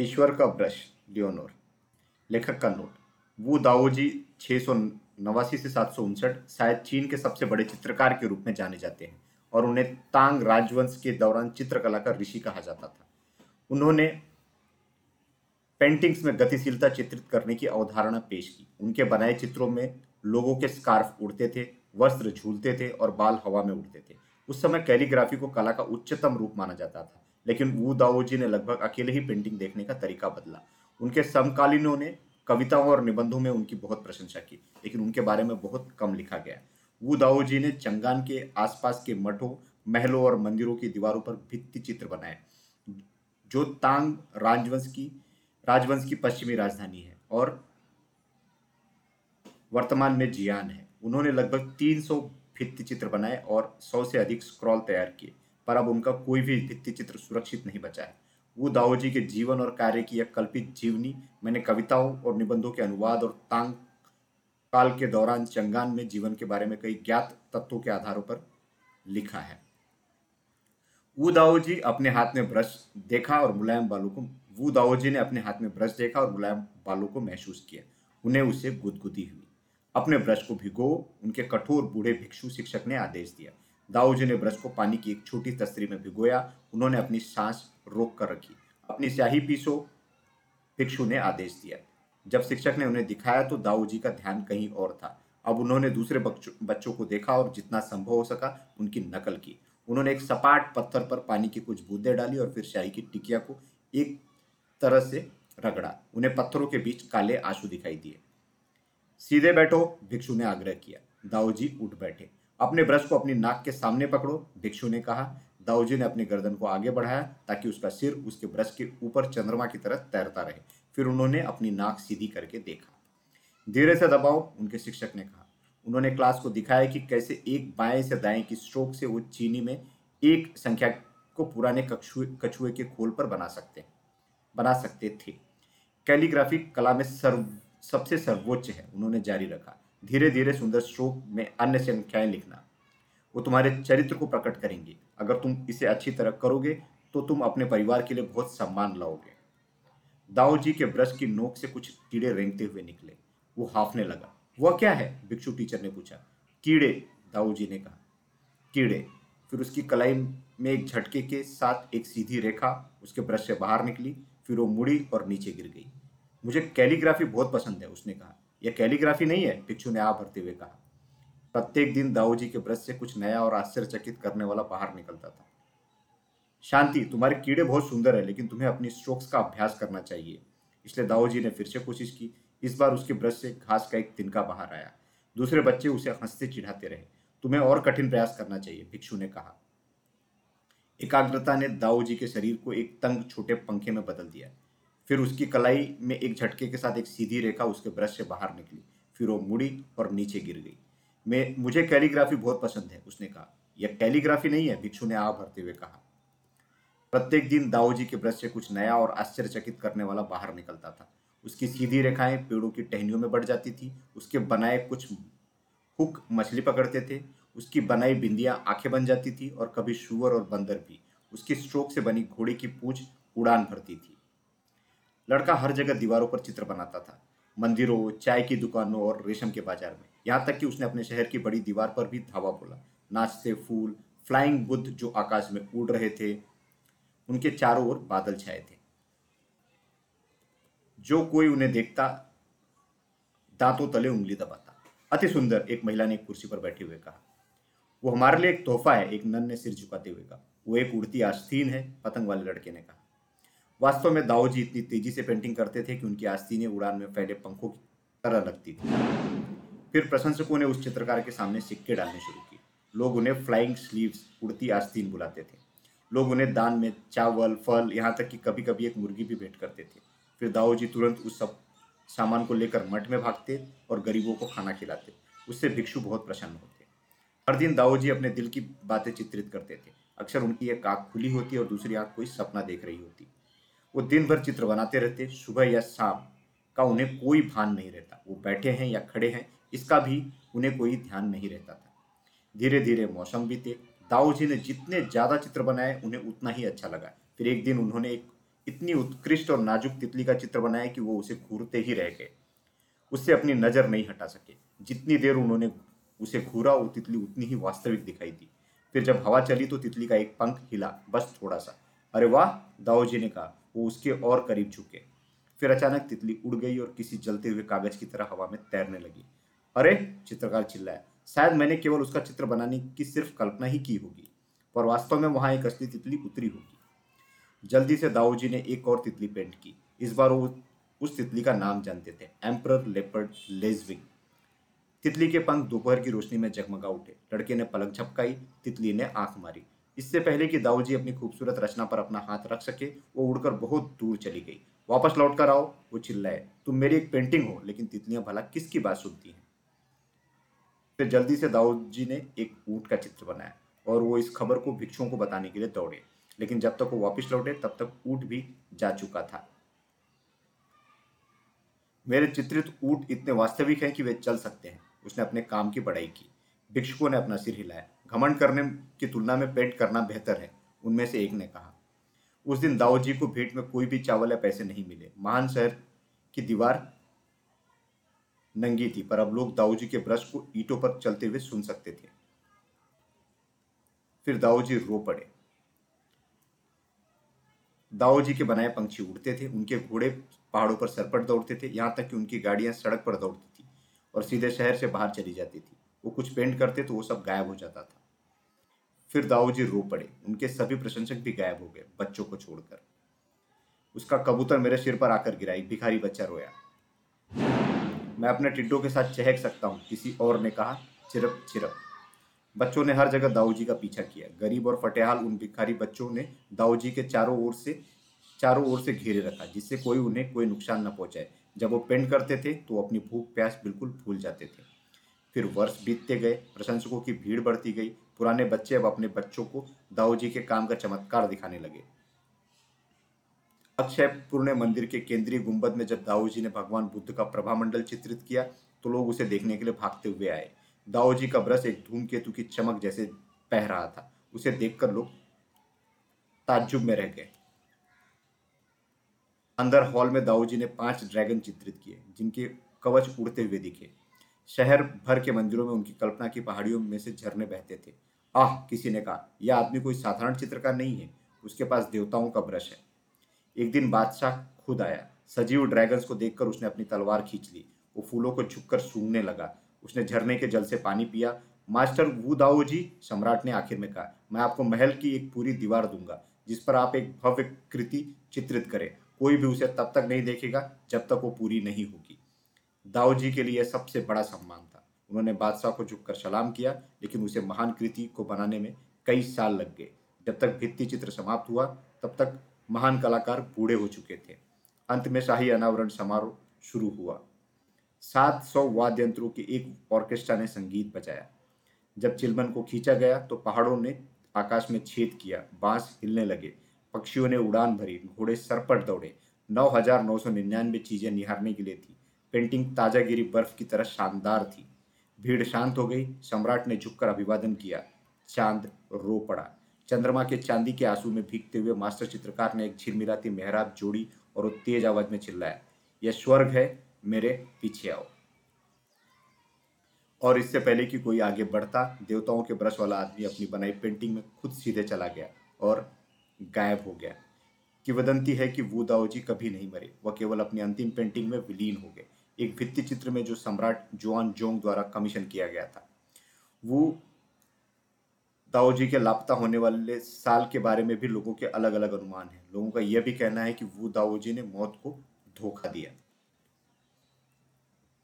ईश्वर का brush, Leonor, लेखक का नोट। वो दाओजी छः सौ नवासी से सात सौ उनसठ शायद चीन के सबसे बड़े चित्रकार के रूप में जाने जाते हैं और उन्हें तांग राजवंश के दौरान चित्रकला का ऋषि कहा जाता था। उन्होंने पेंटिंग्स में गतिशीलता चित्रित करने की अवधारणा पेश की। उनके बनाए चित्रों में लोगों के स्कार्फ उड़ते थे, वस्त्र झूलते थे और बाल हवा में उड़ते थे। उस समय कैलीग्राफी को कला का उच्चतम रूप माना जाता था। लेकिन वू दाओजी ने लगभग अकेले ही पेंटिंग देखने का तरीका बदला। उनके समकालीनों ने कविताओं और निबंधों में उनकी बहुत प्रशंसा की, लेकिन उनके बारे में बहुत कम लिखा गया। वू दाओजी ने चंगान के आसपास के मठों, महलों और मंदिरों की दीवारों पर भित्ति चित्र बनाए, जो तांग राजवंश की राजवंश की पश्चिमी राजधानी है और वर्तमान में जियान है। उन्होंने लगभग 300 भित्ति चित्र बनाए और 100 से अधिक स्क्रॉल तैयार किए। पर अब उनका कोई भी भित्ति चित्र सुरक्षित नहीं बचा है। वो दाओजी के जीवन और कार्य की एक कल्पित जीवनी, मैंने कविताओं और निबंधों के अनुवाद और तांग काल के दौरान चंगान में जीवन के बारे में कई ज्ञात तत्वों के आधारों पर लिखा है। वो दाओजी अपने हाथ में ब्रश देखा और मुलायम बालों को, वो दाओजी ने अपने हाथ में ब्रश देखा और मुलायम बालों को महसूस किया। उन्हें उसे गुदगुदी हुई। अपने ब्रश को भिगो, उनके कठोर बूढ़े भिक्षु शिक्षक ने आदेश दिया। दाऊजी ने ब्रश को पानी की एक छोटी तस्तरी में भिगोया, उन्होंने अपनी सांस रोक कर रखी। अपनी स्याही पीसो, भिक्षु ने आदेश दिया। जब शिक्षक ने उन्हें दिखाया तो दाऊ जी का ध्यान कहीं और था। अब उन्होंने दूसरे बच्चों को देखा और जितना संभव हो सका उनकी नकल की। उन्होंने एक सपाट पत्थर पर पानी की कुछ बूंदे डाली और फिर शाही की टिकिया को एक तरह से रगड़ा। उन्हें पत्थरों के बीच काले आँसू दिखाई दिए। सीधे बैठो, भिक्षु ने आग्रह किया। दाऊ जी उठ बैठे। अपने ब्रश को अपनी नाक के सामने पकड़ो, भिक्षु ने कहा। दाऊजी ने अपनी गर्दन को आगे बढ़ाया ताकि उसका सिर उसके ब्रश के ऊपर चंद्रमा की तरह तैरता रहे। फिर उन्होंने अपनी नाक सीधी करके देखा। धीरे से दबाओ, उनके शिक्षक ने कहा। उन्होंने क्लास को दिखाया कि कैसे एक बाएँ से दाएँ की स्ट्रोक से वो चीनी में एक संख्या को पुराने कछुए कछुए के खोल पर बना सकते बना सकते थे। कैलीग्राफी कला में सर्व, सबसे सर्वोच्च है, उन्होंने जारी रखा। धीरे धीरे सुंदर स्ट्रोक में अन्य संख्याएँ लिखना। वो तुम्हारे चरित्र को प्रकट करेंगी। अगर तुम इसे अच्छी तरह करोगे तो तुम अपने परिवार के लिए बहुत सम्मान लाओगे। दाऊ जी के ब्रश की नोक से कुछ कीड़े रेंगते हुए निकले। वो हाफने लगा। वह क्या है? भिक्षु टीचर ने पूछा। कीड़े, दाऊ जी ने कहा। कीड़े, फिर उसकी कलाई में एक झटके के साथ एक सीधी रेखा उसके ब्रश से बाहर निकली, फिर वो मुड़ी और नीचे गिर गई। मुझे कैलीग्राफी बहुत पसंद है, उसने कहा। यह कैलीग्राफी नहीं है भिक्षु ने आ भरते हुए कहा। प्रत्येक दिन दाऊ जी के ब्रश से कुछ नया और आश्चर्यचकित करने वाला बाहर निकलता था। शांति, तुम्हारे कीड़े बहुत सुंदर है, लेकिन तुम्हें अपनी स्ट्रोक्स का अभ्यास करना चाहिए। इसलिए दाऊ जी ने फिर से कोशिश की। इस बार उसके ब्रश से घास का एक तिनका बाहर आया। दूसरे बच्चे उसे हँसते चिढ़ाते रहे। तुम्हें और कठिन प्रयास करना चाहिए, भिक्षु ने कहा। एकाग्रता ने दाऊ जी के शरीर को एक तंग छोटे पंखे में बदल दिया। फिर उसकी कलाई में एक झटके के साथ एक सीधी रेखा उसके ब्रश से बाहर निकली। फिर वो मुड़ी और नीचे गिर गई। मैं, मुझे कैलीग्राफी बहुत पसंद है, उसने कहा। यह कैलीग्राफी नहीं है भिक्षु ने आ भरते हुए कहा। प्रत्येक दिन दाऊजी के ब्रश से कुछ नया और आश्चर्यचकित करने वाला बाहर निकलता था। उसकी सीधी रेखाएँ पेड़ों की टहनियों में बढ़ जाती थी। उसके बनाए कुछ हुक मछली पकड़ते थे। उसकी बनाई बिंदियाँ आँखें बन जाती थी और कभी शुअर और बंदर भी। उसकी स्ट्रोक से बनी घोड़े की पूंछ उड़ान भरती थी। लड़का हर जगह दीवारों पर चित्र बनाता था, मंदिरों, चाय की दुकानों और रेशम के बाज़ार में। यहाँ तक कि उसने अपने शहर की बड़ी दीवार पर भी धावा बोला। नाचते फूल, फ्लाइंग बुद्ध जो आकाश में उड़ रहे थे, उनके चारों ओर बादल छाए थे। जो कोई उन्हें देखता, दांतों तले उंगली दबाता। अति सुंदर, एक महिला ने कुर्सी पर बैठे हुए कहा, वो हमारे लिए एक तोहफा है, एक नन ने सिर झुकाते हुए कहा। वो एक उड़ती आस्तीन है, पतंग वाले लड़के ने कहा। वास्तव में दाऊ जी इतनी तेज़ी से पेंटिंग करते थे कि उनकी आस्तीनें उड़ान में फैले पंखों की तरह लगती थी। फिर प्रशंसकों ने उस चित्रकार के सामने सिक्के डालने शुरू किए। लोग उन्हें फ्लाइंग स्लीव्स उड़ती आस्तीन बुलाते थे। लोग उन्हें दान में चावल, फल, यहाँ तक कि कभी कभी एक मुर्गी भी भेंट करते थे। फिर दाऊ जी तुरंत उस सब सामान को लेकर मठ में भागते और गरीबों को खाना खिलाते। उससे भिक्षु बहुत प्रसन्न होते। हर दिन दाऊ जी अपने दिल की बातें चित्रित करते थे। अक्सर उनकी एक आँख खुली होती और दूसरी आँख कोई सपना देख रही होती। वो दिन भर चित्र बनाते रहते, सुबह या शाम का उन्हें कोई भान नहीं रहता। वो बैठे हैं या खड़े हैं, इसका भी उन्हें कोई ध्यान नहीं रहता था। धीरे धीरे मौसम बीते दाऊ जी ने जितने ज़्यादा चित्र बनाए, उन्हें उतना ही अच्छा लगा। फिर एक दिन उन्होंने एक इतनी उत्कृष्ट और नाजुक तितली का चित्र बनाया कि वो उसे घूरते ही रह गए। उससे अपनी नज़र नहीं हटा सके। जितनी देर उन्होंने उसे घूरा, वो तितली उतनी ही वास्तविक दिखाई दी। फिर जब हवा चली तो तितली का एक पंख हिला, बस थोड़ा सा। अरे वाह! दाऊ जी ने कहा। वो उसके और करीब झुके। फिर अचानक तितली उड़ गई और किसी जलते हुए कागज़ की तरह हवा में तैरने लगी। अरे, चित्रकार चिल्लाया, शायद मैंने केवल उसका चित्र बनाने की सिर्फ़ कल्पना ही की होगी, पर वास्तव में वहाँ एक असली तितली उतरी होगी। जल्दी से दाऊ जी ने एक और तितली पेंट की। इस बार वो उस तितली का नाम जानते थे एम्पर लेपर्ड लेजविंग। तितली के पंख दोपहर की रोशनी में जगमगा उठे। लड़के ने पलक झपकाई, तितली ने आँख मारी। इससे पहले कि दाऊ जी अपनी खूबसूरत रचना पर अपना हाथ रख सके, वो उड़कर बहुत दूर चली गई। वापस लौट कर आओ, वो चिल्लाए, तुम मेरी एक पेंटिंग हो, लेकिन तितलियाँ भला किसकी बात सुनती हैं? फिर जल्दी से दाऊद जी ने एक ऊँट का चित्र बनाया और वो इस खबर को भिक्षुओं को बताने के लिए दौड़े। लेकिन जब तक वो वापस लौटे, तब तक ऊँट भी जा चुका था। मेरे चित्रित ऊँट इतने वास्तविक हैं कि वे चल सकते हैं। उसने अपने काम की पढ़ाई की। भिक्षुकों ने अपना सिर हिलाया। घमंड करने की तुलना में पेंट करना बेहतर है, उनमें से एक ने कहा। उस दिन दाऊ जी को भेंट में कोई भी चावल या पैसे नहीं मिले। महान शहर की दीवार नंगी थी, पर अब लोग दाऊ जी के ब्रश को ईटों पर चलते हुए सुन सकते थे। फिर दाऊ जी रो पड़े। दाऊ जी के बनाए पंक्षी उड़ते थे, उनके घोड़े पहाड़ों पर सरपट दौड़ते थे, यहाँ तक कि उनकी गाड़ियाँ सड़क पर दौड़ती थी और सीधे शहर से बाहर चली जाती थी। वो कुछ पेंट करते तो वो सब गायब हो जाता था। फिर दाऊ जी रो पड़े। उनके सभी प्रशंसक भी गायब हो गए, बच्चों को छोड़कर। उसका कबूतर मेरे सिर पर आकर गिरा, एक भिखारी बच्चा रोया। मैं अपने टिड्डों के साथ चहक सकता हूँ, किसी और ने कहा, चिरप चिरप। बच्चों ने हर जगह दाऊ जी का पीछा किया। गरीब और फटेहाल उन भिखारी बच्चों ने दाऊ जी के चारों ओर से, चारों ओर से घेरे रखा, जिससे कोई उन्हें कोई नुकसान न पहुँचाए। जब वो पेंट करते थे तो अपनी भूख प्यास बिल्कुल भूल जाते थे। फिर वर्ष बीतते गए, प्रशंसकों की भीड़ बढ़ती गई पुराने बच्चे अब अपने बच्चों को दाऊ जी के काम का चमत्कार दिखाने लगे। अक्षय पुरने मंदिर के केंद्रीय गुंबद में जब दाऊ जी ने भगवान बुद्ध का प्रभामंडल चित्रित किया तो लोग उसे देखने के लिए भागते हुए आए। दाऊ जी का ब्रश एक धूमकेतु की चमक जैसे बह रहा था। उसे देखकर लोग ताज्जुब में रह गए। अंदर हॉल में दाऊ जी ने पाँच ड्रैगन चित्रित किए, जिनके कवच उड़ते हुए दिखे। शहर भर के मंदिरों में उनकी कल्पना की पहाड़ियों में से झरने बहते थे। आह, किसी ने कहा, यह आदमी कोई साधारण चित्रकार नहीं है, उसके पास देवताओं का ब्रश है। एक दिन बादशाह खुद आया, सजीव ड्रैगन्स को देखकर उसने अपनी तलवार खींच ली, वो फूलों को झुककर सूंघने लगा, उसने झरने के जल से पानी पिया। मास्टर वू दाओ जी, सम्राट ने आखिर में कहा, मैं आपको महल की एक पूरी दीवार दूँगा, जिस पर आप एक भव्य कृति चित्रित करें, कोई भी उसे तब तक नहीं देखेगा, जब तक वो पूरी नहीं होगी। दाऊ जी के लिए सबसे बड़ा सम्मान था। उन्होंने बादशाह को झुककर सलाम किया, लेकिन उसे महान कृति को बनाने में कई साल लग गए। जब तक भित्ति चित्र समाप्त हुआ, तब तक महान कलाकार बूढ़े हो चुके थे। अंत में शाही अनावरण समारोह शुरू हुआ। सात सौ वाद्य यंत्रों के एक ऑर्केस्ट्रा ने संगीत बजाया। जब चिलमन को खींचा गया तो पहाड़ों ने आकाश में छेद किया, बाँस हिलने लगे, पक्षियों ने उड़ान भरी, घोड़े सरपट दौड़े। नौ हज़ार नौ सौ निन्यानवे चीज़ें निहारने के लिए थी। पेंटिंग ताजागिरी बर्फ़ की तरह शानदार थी। भीड़ शांत हो गई, सम्राट ने झुककर अभिवादन किया। चाँद रो पड़ा। चंद्रमा के चांदी के आँसू में भीगते हुए मास्टर चित्रकार ने एक झिलमिलाती मेहराब जोड़ी और तेज आवाज़ में चिल्लाया, यह स्वर्ग है, मेरे पीछे आओ। और इससे पहले कि कोई आगे बढ़ता, देवताओं के ब्रश वाला आदमी अपनी बनाई पेंटिंग में खुद सीधे चला गया और गायब हो गया। कि वदंती है कि वो दाओ जी कभी नहीं मरे, वह केवल अपनी अंतिम पेंटिंग में विलीन हो गए। एक भित्ति चित्र में जो सम्राट जोआन जोंग द्वारा कमीशन किया गया था। वो दाओजी के लापता होने वाले साल के बारे में भी लोगों के अलग अलग अनुमान हैं। लोगों का यह भी कहना है कि वो दाओजी ने मौत को धोखा दिया